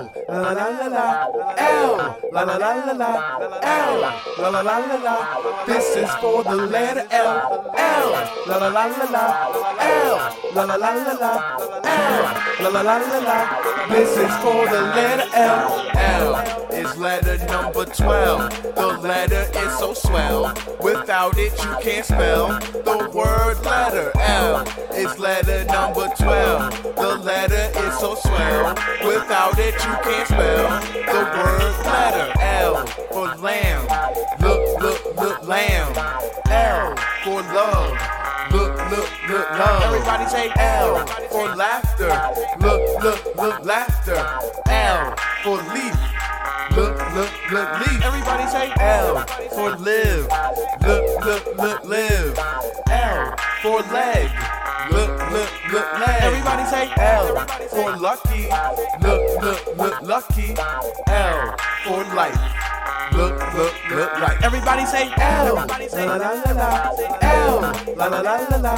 L, la la la la, L, la la la la la, L, la la la la la. This is for the letter L, L, la la la la la, L, la la la la la, L, la la la la la. This is for the letter L, L is letter number 12. The letter is so swell, without it you can't spell the word letter L. Is letter number 12. So swell, without it you can't spell the word letter L for lamb. Look, look, look, lamb. L for love. Look, look, look, love. Everybody say L for laughter. Look, look, look, laughter. L for leaf. Look, look, look, leaf. Everybody say L for live. Look, look, look, live. L for leg. Look, look, look. Everybody say L for lucky. Look, look, look, lucky. L for life. Look, look, look right. Everybody say L. La la la la la. L. La la la la la.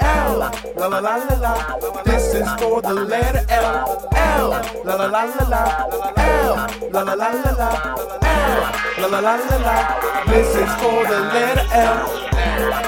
L. La la la la la. This is for the letter L. L. La la la la la. L. La la la la la. L. La la la la la. This is for the letter L.